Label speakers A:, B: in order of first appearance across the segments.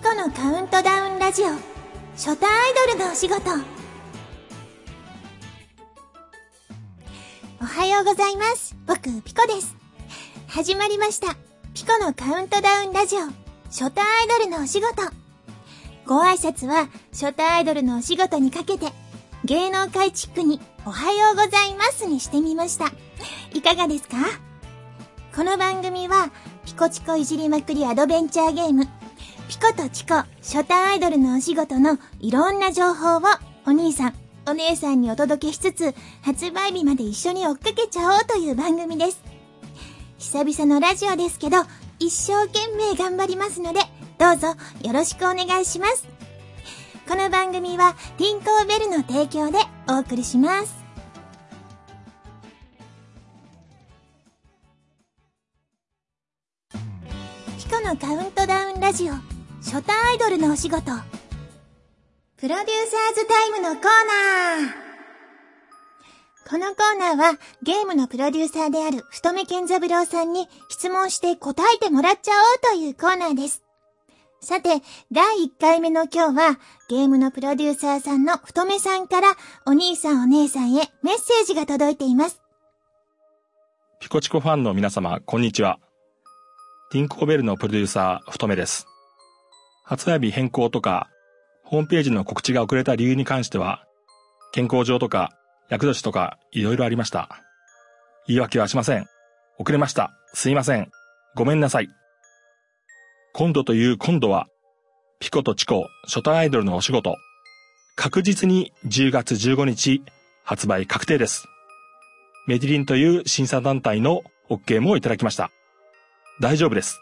A: ピコのカウントダウンラジオ。初対アイドルのお仕事。おはようございます。僕ピコです。始まりました。ピコのカウントダウンラジオ。初対アイドルのお仕事。ご挨拶は初対アイドルのお仕事にかけて芸能界チックにおはようございますにしてみました。いかがですか？この番組はピコチコいじりまくりアドベンチャーゲームピコとチコ、初対アイドルのお仕事のいろんな情報をお兄さん、お姉さんにお届けしつつ、発売日まで一緒に追っかけちゃおうという番組です。久々のラジオですけど、一生懸命頑張りますので、どうぞよろしくお願いします。この番組は、ティンコーベルの提供でお送りします。ピコのカウントダウンラジオ初対アイドルのお仕事。プロデューサーズタイムのコーナー。このコーナーはゲームのプロデューサーである太目健三郎さんに質問して答えてもらっちゃおうというコーナーです。さて、第1回目の今日はゲームのプロデューサーさんの太目さんからお兄さんお姉さんへメッセージが届いています。
B: ピコチコファンの皆様、こんにちは。ティンコーベルのプロデューサー、太目です。発売日変更とか、ホームページの告知が遅れた理由に関しては、健康上とか、役年とか、いろいろありました。言い訳はしません。遅れました。すいません。ごめんなさい。今度という今度は、ピコとチコ、初対アイドルのお仕事。確実に10月15日、発売確定です。メディリンという審査団体の OK もいただきました。大丈夫です。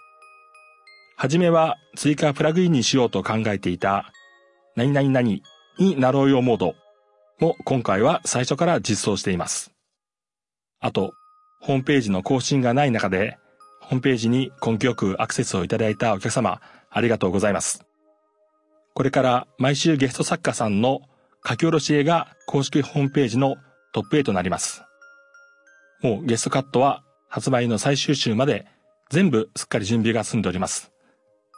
B: はじめは追加プラグインにしようと考えていた、何々々になろうよモードも今回は最初から実装しています。あと、ホームページの更新がない中で、ホームページに根気よくアクセスをいただいたお客様、ありがとうございます。これから毎週ゲスト作家さんの書き下ろし絵が公式ホームページのトップ8となります。もうゲストカットは発売の最終週まで全部すっかり準備が済んでおります。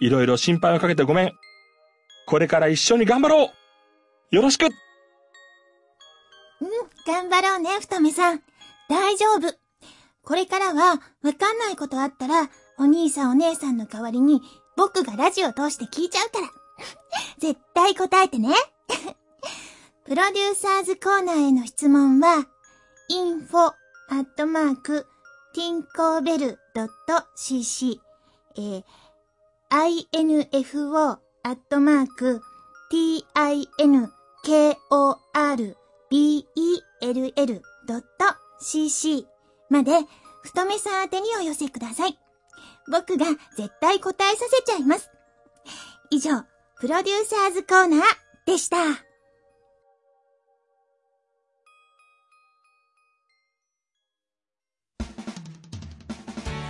B: いろいろ心配をかけてごめん。これから一緒に頑張ろうよろしくうん、
A: 頑張ろうね、太めさん。大丈夫。これからは、わかんないことあったら、お兄さんお姉さんの代わりに、僕がラジオ通して聞いちゃうから。絶対答えてね。プロデューサーズコーナーへの質問は、info.tinkobell.cc えー info アットマーク tinkorbell.cc まで、太めさん宛てにお寄せください。僕が絶対答えさせちゃいます。以上、プロデューサーズコーナーでした。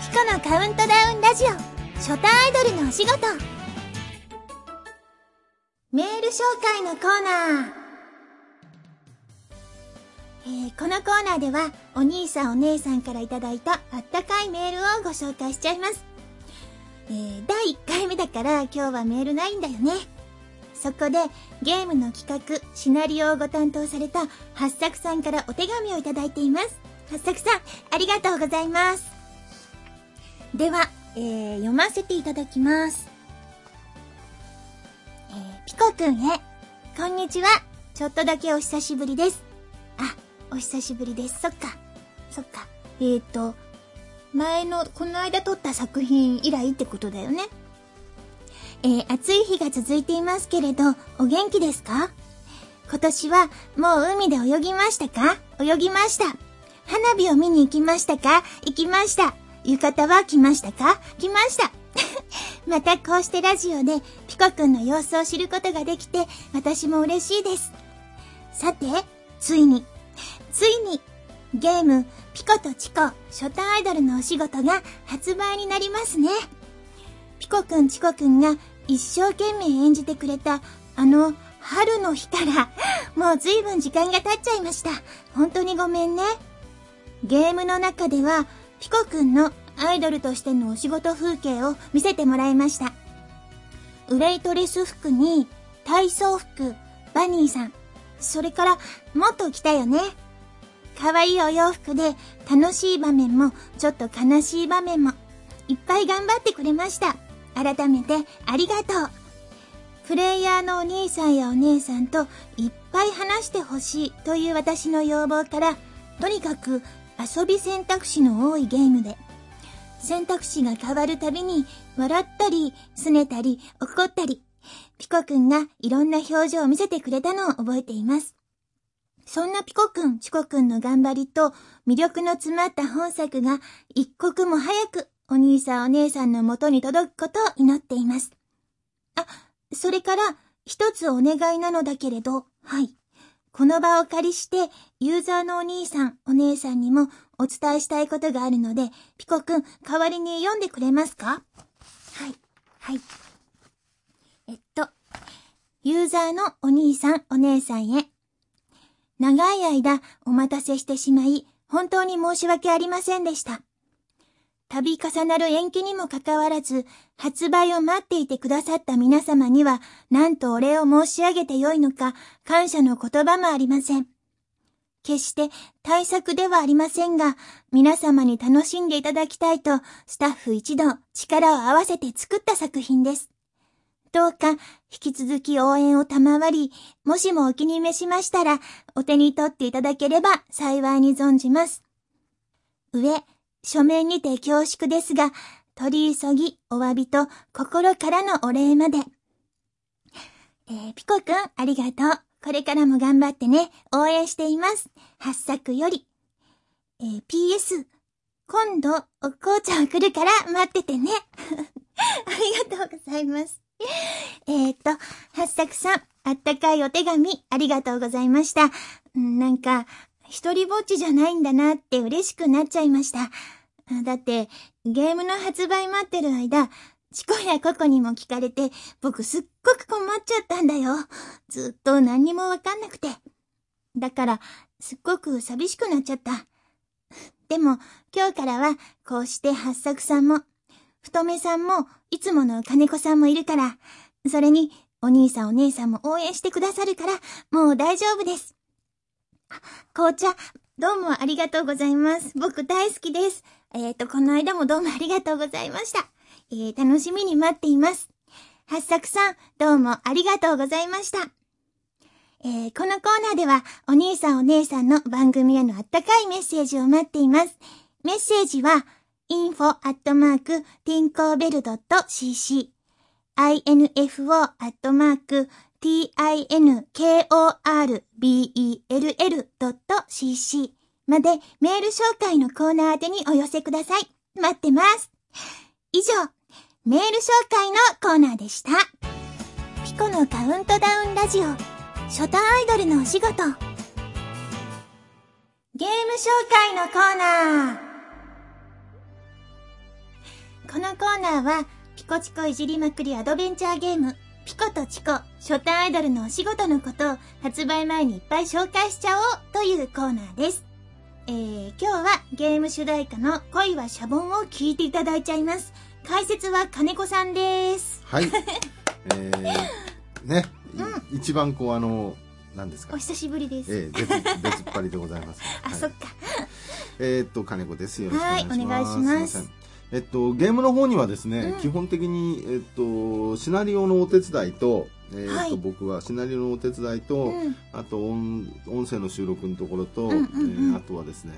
A: ピコのカウントダウンラジオ初対アイドルのお仕事メール紹介のコーナーえー、このコーナーではお兄さんお姉さんからいただいたあったかいメールをご紹介しちゃいます。えー、第1回目だから今日はメールないんだよね。そこでゲームの企画、シナリオをご担当された八作さんからお手紙をいただいています。八作さん、ありがとうございます。では、えー、読ませていただきます。えー、ピコくんへ、こんにちは。ちょっとだけお久しぶりです。あ、お久しぶりです。そっか。そっか。えーと、前の、この間撮った作品以来ってことだよね。えー、暑い日が続いていますけれど、お元気ですか？今年はもう海で泳ぎましたか？泳ぎました。花火を見に行きましたか？行きました。浴衣は来ましたか？来ました。またこうしてラジオでピコくんの様子を知ることができて私も嬉しいです。さて、ついに、ついにゲームピコとチコ初対アイドルのお仕事が発売になりますね。ピコくんチコくんが一生懸命演じてくれたあの春の日から もう随分時間が経っちゃいました。本当にごめんね。ゲームの中ではピコくんのアイドルとしてのお仕事風景を見せてもらいました。ウレイトレス服に体操服、バニーさん、それからもっと来たよね。可愛いお洋服で楽しい場面もちょっと悲しい場面もいっぱい頑張ってくれました。改めてありがとう。プレイヤーのお兄さんやお姉さんといっぱい話してほしいという私の要望から、とにかく遊び選択肢の多いゲームで、選択肢が変わるたびに笑ったり、拗ねたり、怒ったり、ピコくんがいろんな表情を見せてくれたのを覚えています。そんなピコくん、チコくんの頑張りと魅力の詰まった本作が一刻も早くお兄さんお姉さんの元に届くことを祈っています。あ、それから一つお願いなのだけれど、はい。この場を借りして、ユーザーのお兄さん、お姉さんにもお伝えしたいことがあるので、ピコくん、代わりに読んでくれますか？はい、はい。えっと、ユーザーのお兄さん、お姉さんへ。長い間お待たせしてしまい、本当に申し訳ありませんでした。度重なる延期にもかかわらず、発売を待っていてくださった皆様には、なんとお礼を申し上げてよいのか、感謝の言葉もありません。決して対策ではありませんが、皆様に楽しんでいただきたいと、スタッフ一同力を合わせて作った作品です。どうか引き続き応援を賜り、もしもお気に召しましたら、お手に取っていただければ幸いに存じます。上、書面にて恐縮ですが、取り急ぎお詫びと心からのお礼まで。えー、ピコくん、ありがとう。これからも頑張ってね。応援しています。発作より。えー、PS、今度、お紅茶を来るから待っててね。ありがとうございます。えっ、と、八作さん、あったかいお手紙、ありがとうございました。んなんか、一人ぼっちじゃないんだなって嬉しくなっちゃいました。だって、ゲームの発売待ってる間、チコやココにも聞かれて、僕すっごく困っちゃったんだよ。ずっと何にもわかんなくて。だから、すっごく寂しくなっちゃった。でも、今日からは、こうして八作さんも、太めさんも、いつもの金子さんもいるから、それに、お兄さんお姉さんも応援してくださるから、もう大丈夫です。紅茶、どうもありがとうございます。僕大好きです。えっ、ー、と、この間もどうもありがとうございました。えー、楽しみに待っています。八作さん、どうもありがとうございました。えー、このコーナーでは、お兄さんお姉さんの番組へのあったかいメッセージを待っています。メッセージは、info.tinkobell.cc tinkorbell.cc までメール紹介のコーナー宛てにお寄せください。待ってます。以上、メール紹介のコーナーでした。ピコのカウントダウンラジオ、初対アイドルのお仕事。ゲーム紹介のコーナー。このコーナーは、ピコチコいじりまくりアドベンチャーゲーム、ピコとチコ、初対アイドルのお仕事のことを発売前にいっぱい紹介しちゃおうというコーナーです。えー、今日はゲーム主題歌の恋はシャボンを聞いていただいちゃいます。解説は金子さんです。
C: はい。えー、ね、うん、一番こうあの、何ですか？
A: お久しぶりです。
C: ええー、別、別っぱりでございます。
A: あ、はい、そっか。
C: えっと、金子です。よろしくお願いします。はい、お願いし
A: ます。
C: えっと、ゲームの方にはですね、うん、基本的に、えっと、シナリオのお手伝いと、えーと、はい、僕はシナリオのお手伝いと、うん、あと音音声の収録のところと、うんうんうん、えー、あとはですね、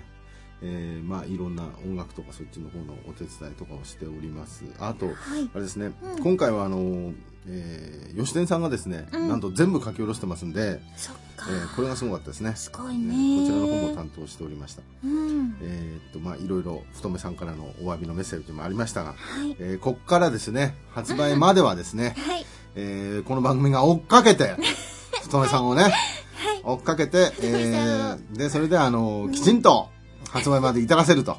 C: えー、まあいろんな音楽とかそっちの方のお手伝いとかをしております。あと、はい、あれですね、うん、今回はあのえー、吉田さんがですね、うん、なんと全部書き下ろしてますんで、
A: そ
C: えー、これがすごかったですね。
A: すごいね、
C: えー、こちらの方も担当しておりました。うん、えっとまあいろいろ太めさんからのお詫びのメッセージもありましたが、はい、えー、こっからですね発売まではですね、はい、えー、この番組が追っかけて 太めさんをね、はい、追っかけて、えー、でそれであのきちんと発売まで至らせると。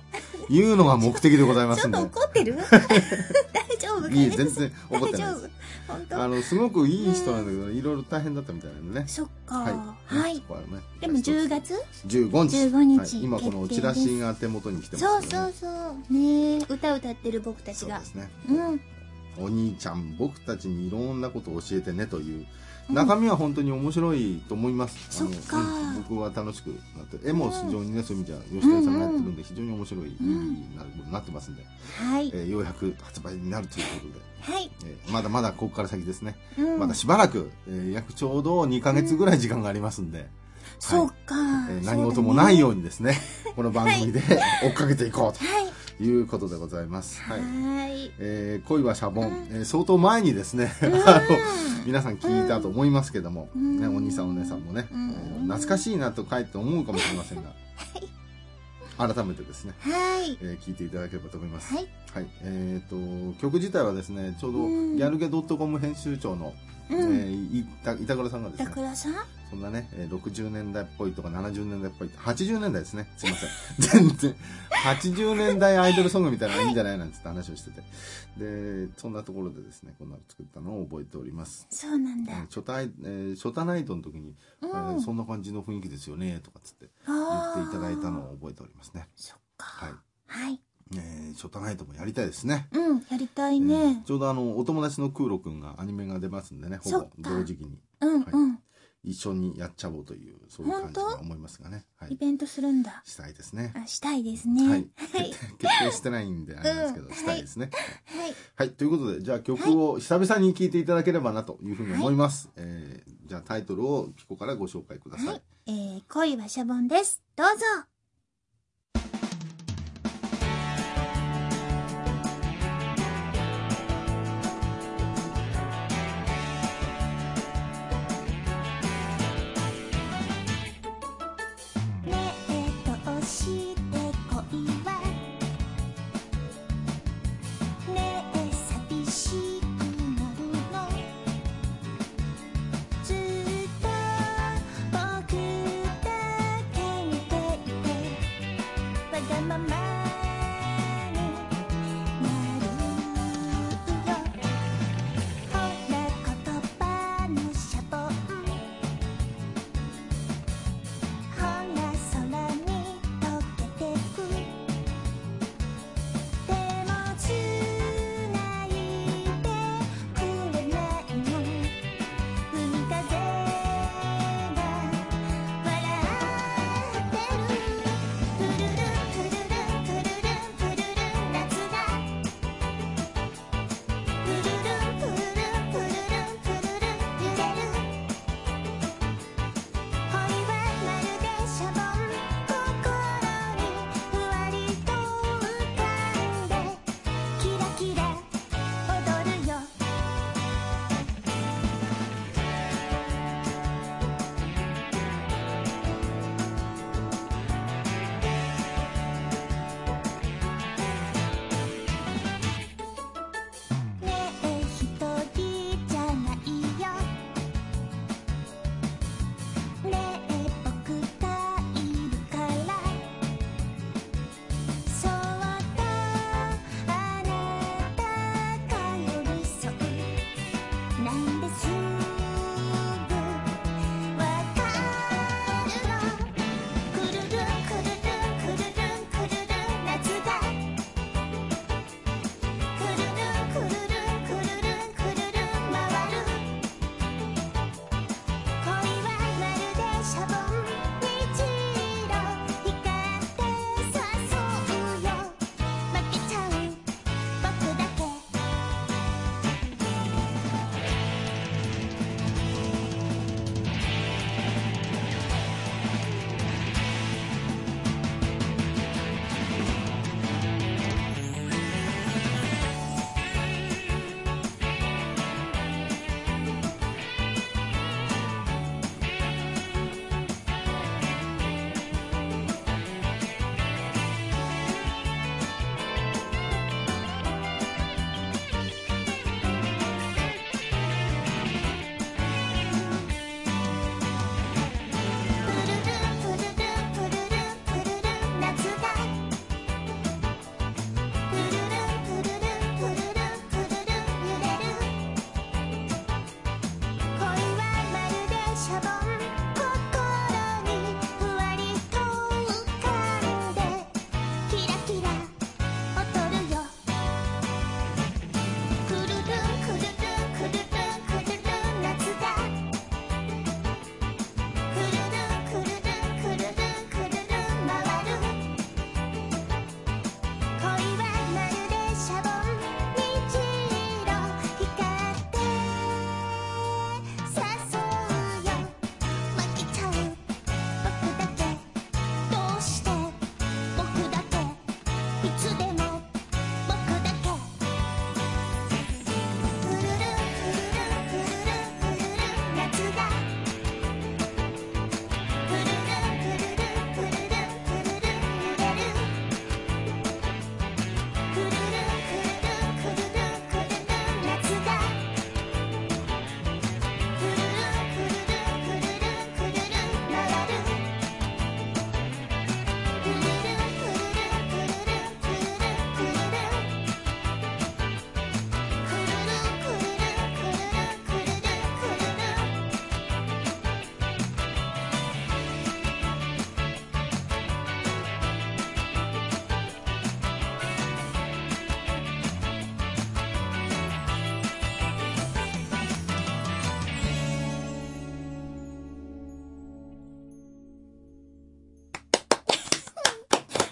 C: いうのが目的でございますんで。
A: ちょっと怒ってる？大丈夫
C: いい、全然怒ってないです。あのすごくいい人なんだけど、いろいろ大変だったみたいなんでね。
A: そっか。はい、はい、でも10月
C: ？15日
A: ,15 日、
C: はい、今このチラシが手元に来てます
A: そうそうそう。ね歌歌ってる僕たちが。
C: そうですね、うん、お兄ちゃん僕たちにいろんなことを教えてねという中身は本当に面白いと思います、
A: うん、あ
C: の僕は楽しくなって絵も非常にね、そういう意味じゃ吉田さんがやってるんで非常に面白い、うん、ななってますんで、
A: はい。
C: えー、ようやく発売になるということで。
A: はい、
C: えー、まだまだここから先ですね、うん、まだしばらく、えー、約ちょうど2か月ぐらい時間がありますんで、うん。はい、
A: そうか、
C: えー、何事もないようにですね、ね、この番組で追っかけていこうと。はいいうことでございます。はい。はい。えー、恋はシャボン、うん、えー、相当前にですね、あの、皆さん聞いたと思いますけども、うん、ね、お兄さんお姉さんもね、懐かしいなとかえって思うかもしれませんが、改めてですね、
A: はい、
C: えー、聞いていただければと思います。
A: はい。
C: はい、えっ、ー、と、曲自体はですね、ちょうど、ギャルゲドットコム編集長の、うん、えー、板板倉さんがですね、
A: 板倉さん？
C: そんなね、えー、60年代っぽいとか70年代っぽい80年代ですね。すいません。全然。80年代アイドルソングみたいなのがいいんじゃないなんつって話をしてて。でそんなところでですねこんなの作ったのを覚えております。
A: そうなんだ、
C: えー、初対、えー、初対ナイトの時に、うん、えー、そんな感じの雰囲気ですよねとかつって言っていただいたのを覚えておりますね。
A: そっか。
C: はい、
A: はい。
C: えー、ショタナイトもやりたいですね。
A: うん、やりたいね、う
C: ん、ちょうどあの、お友達の空路くんがアニメが出ますんでね、ほぼ同時期に。
A: うん、うん、
C: 一緒にやっちゃおうという、そういう感じが思いますがね。
A: はい、イベントするんだ。
C: したいですね。
A: あ、したいですね。
C: はい。はい、決定してないんであれですけど、うん、したいですね、
A: はい。
C: はい。ということで、じゃあ曲を久々に聴いていただければなというふうに思います。はい、えー、じゃあタイトルをピコからご紹介ください。はい、
A: えー、恋はシャボンです。どうぞ。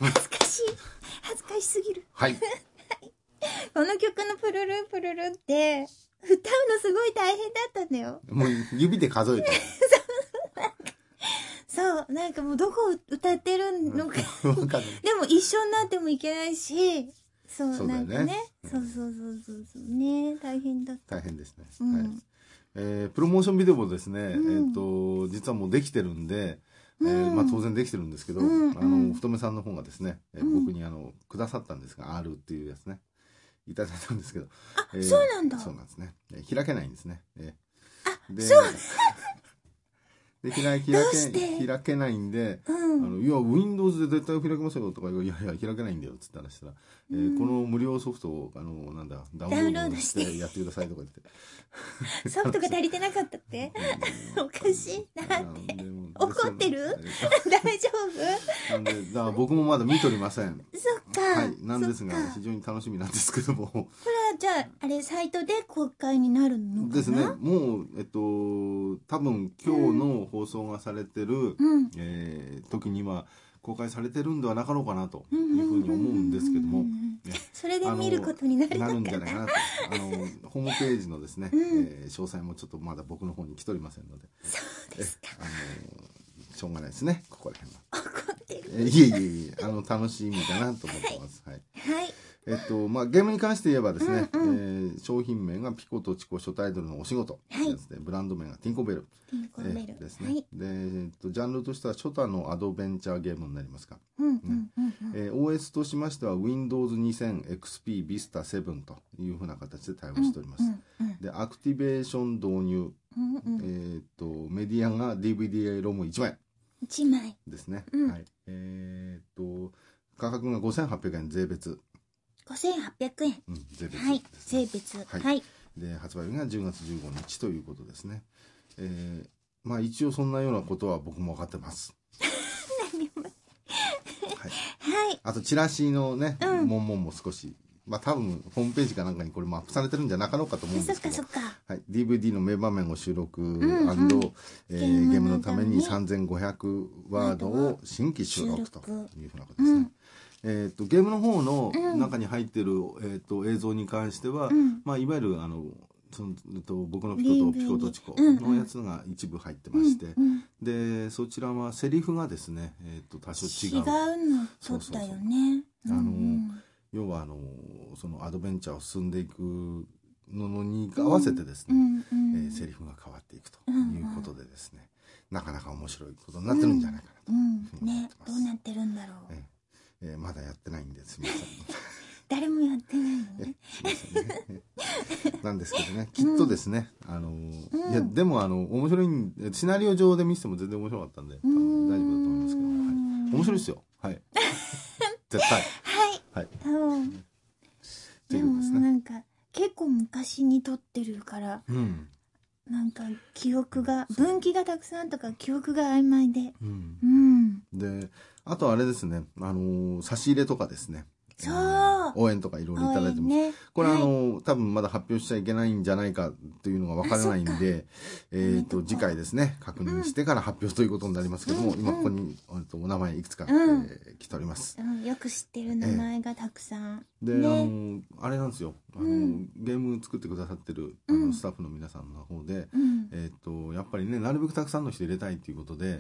A: 難しすぎる。
C: はい。
A: この曲のプルルプルルって、歌うのすごい大変だったんだよ。
C: もう指で数えて。
A: そう、なんかもうどこ歌ってるのか でも一緒になってもいけないし、そう、そうなんかね。そうそうそうそうそう。ね大変だった。
C: 大変ですね。うん、はい。えー、プロモーションビデオもですね、うん、えっ、と、実はもうできてるんで、えー、まあ当然できてるんですけど、うんあの、太めさんの方がですね、えー、僕にあの、くださったんですが、R っていうやつね、いただいたんですけど。
A: あ、えー、そうなんだ。
C: そうなんですね。えー、開けないんですね。え
A: ー、あ、そう
C: で開け開けないんで、うん、あのいや Windows で絶対開けますよとかいやいや開けないんだよっつったらしたら、うん、えー、この無料ソフトをあのなんだ
A: ダウンロードして
C: やってくださいとか言って。
A: ソフトが足りてなかったって？おかしいなって。怒ってる？大丈
C: 夫？なんでだから僕もまだ見とりません。
A: そっか。
C: はい。なんですが非常に楽しみなんですけども。こ
A: れはじゃああれサイトで公開になるの
C: ですね。もうえっと多分今日の放送がされてる、うん、えー、時には公開されてるんではなかろうかなというふうに思うんですけども、
A: それで見ることになる
C: なるんじゃないかなと。あの ホームページのですね、うん、えー、詳細もちょっとまだ僕の方に来ておりませんので。
A: そうですか。あ
C: のしょうがないですね。ここら辺
A: は。怒ってる、
C: えー、いえいえいえあの楽しみだなと思ってます。はい、
A: はい、
C: えっとまあ、ゲームに関して言えばですね、うんうん、えー、商品名がピコとチコ初タイトルのお仕事、はい、ブランド名がティンコベル。
A: ティンコベル、え
C: ー、ですね、はい、で、えっと、ジャンルとしては初太のアドベンチャーゲームになりますか、OS としましては Windows2000XP Vista 7というふうな形で対応しております、うんうんうん、でアクティベーション導入、うんうん、えー、っとメディアが DVD ロム1枚。
A: 1枚。
C: ですね、うん、はい。えー、っと価格が5800円税別
A: 5800円。
C: うん、税別、
A: はい、税別。はい。はい、
C: で、発売日が10月15日ということですね。えー、まあ一応そんなようなことは僕も分かってます。
A: はい。はい。
C: あと、チラシのね、うん、もんもんも少し、まあ多分、ホームページかなんかにこれもアップされてるんじゃなかろうかと思うんですけど。
A: そっかそっか。
C: はい。DVD の名場面を収録、うんうん、えー、ゲームのために3500ワードを新規収録というふうなことですね。うんえーと、ゲームの方の中に入ってる、うん、えーと、映像に関しては、うん、まあ、いわゆるあのそのと僕のピコとピコとチコのやつが一部入ってまして、うんうん、でそちらはセリフがですね、えーと、多少違う。違
A: うの撮ったよね。
C: あの、うん、要はあのそのアドベンチャーを進んでいくのに合わせてですね、うんうん、えー、セリフが変わっていくということでですね、なかなか面白いことになってるんじゃないかなと
A: ねどうなってるんだろう、えー
C: えー、まだやってないんですみません。
A: 誰もやってないのね。
C: ね。なんですけどねきっとですね、うん、あの、うん、いやでもあの面白いシナリオ上で見せても全然面白かったんで大丈夫だと思いますけど、はい、面白いですよ。はい。絶対。
A: はい。
C: はい、
A: うん、でもなんか結構昔に撮ってるから、
C: うん、
A: なんか記憶が分岐がたくさんとか記憶が曖昧で、
C: うん、うん、であとあれですね、あのー、差し入れとかですね。応援とかいろいろいただいてます。ね、これ、はい、あの、多分まだ発表しちゃいけないんじゃないかというのがわからないんで、えっ、と、次回ですね、確認してから発表ということになりますけども、うん、今ここに、えっと、お名前いくつか、うん、えー、来ております、
A: うん。よく知ってる名前がたくさん。
C: えー、で、ね、あの、あれなんですよ。あの、ゲーム作ってくださってる、あの、スタッフの皆さんの方で、えっと、やっぱりね、なるべくたくさんの人入れたいっていうことで、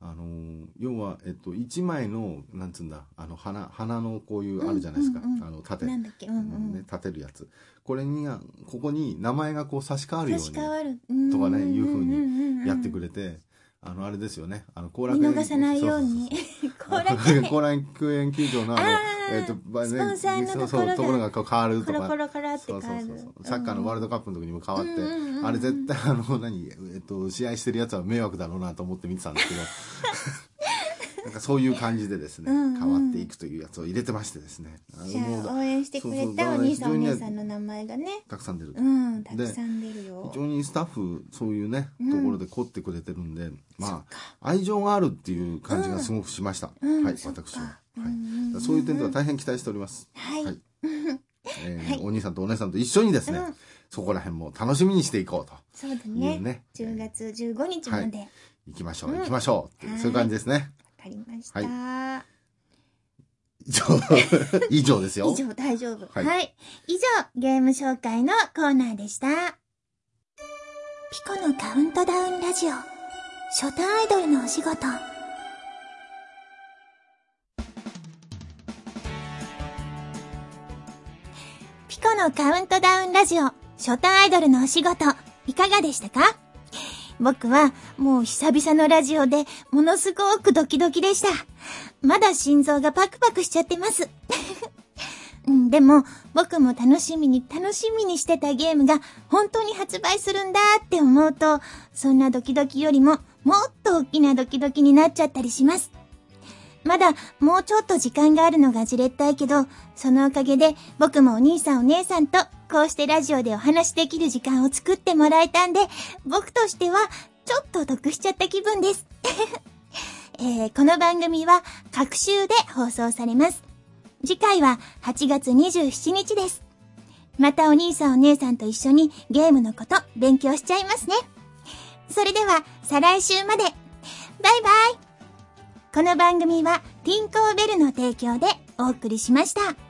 C: あの、要は、えっと、1枚の、なんつうんだ、あの、花、花のこういう、あるじゃないですか。あの、縦。
A: なんだっけ、うんうん、
C: ね、立てるやつ。これに、ここに名前がこう差し替わるように。
A: 差し替わる。
C: とかね、いうふうにやってくれて、あの、あれですよね。あの、後楽
A: 園。見逃さないように。
C: 後楽園。球場のあの、えっ、ー、と、
A: スポンサーのところが。
C: ところが変わるとか。
A: コロコロって変わる。
C: そうそうそうサッカーのワールドカップの時にも変わって、あれ絶対あの、何、えっ、ー、と、試合してるやつは迷惑だろうなと思って見てたんですけど。なんかそういう感じでですね、うんうん、変わっていくというやつを入れてましてですね。
A: じゃあ応援してくれたお兄さんお姉さんの名前がね。
C: たくさん出る。
A: うん、たくさん出るよ。
C: 非常にスタッフ、そういうね、ところで凝ってくれてるんで、まあ、愛情があるっていう感じがすごくしました。はい、私は。はい。そういう点では大変期待しております。
A: はい。はい
C: えお兄さんとお姉さんと一緒にですね、そこら辺も楽しみにしていこうと。
A: そうだね。ね10月15日まで。
C: 行きましょう、行きましょう。そういう感じですね。
A: かりました。はい、
C: 以上、以上ですよ。
A: 以上大丈夫。はい、はい。以上、ゲーム紹介のコーナーでした。ピコのカウントダウンラジオ、初対アイドルのお仕事。ピコのカウントダウンラジオ、初対アイドルのお仕事、いかがでしたか？僕はもう久々のラジオでものすごくドキドキでした。まだ心臓がパクパクしちゃってます。でも、僕も楽しみに楽しみにしてたゲームが本当に発売するんだって思うと、そんなドキドキよりももっと大きなドキドキになっちゃったりします。まだもうちょっと時間があるのがじれったいけど、そのおかげで僕もお兄さんお姉さんとこうしてラジオでお話できる時間を作ってもらえたんで、僕としてはちょっと得しちゃった気分です。えー、この番組は各週で放送されます。次回は8月27日です。またお兄さんお姉さんと一緒にゲームのこと勉強しちゃいますね。それでは、再来週まで。バイバイこの番組はティンコーベルの提供でお送りしました。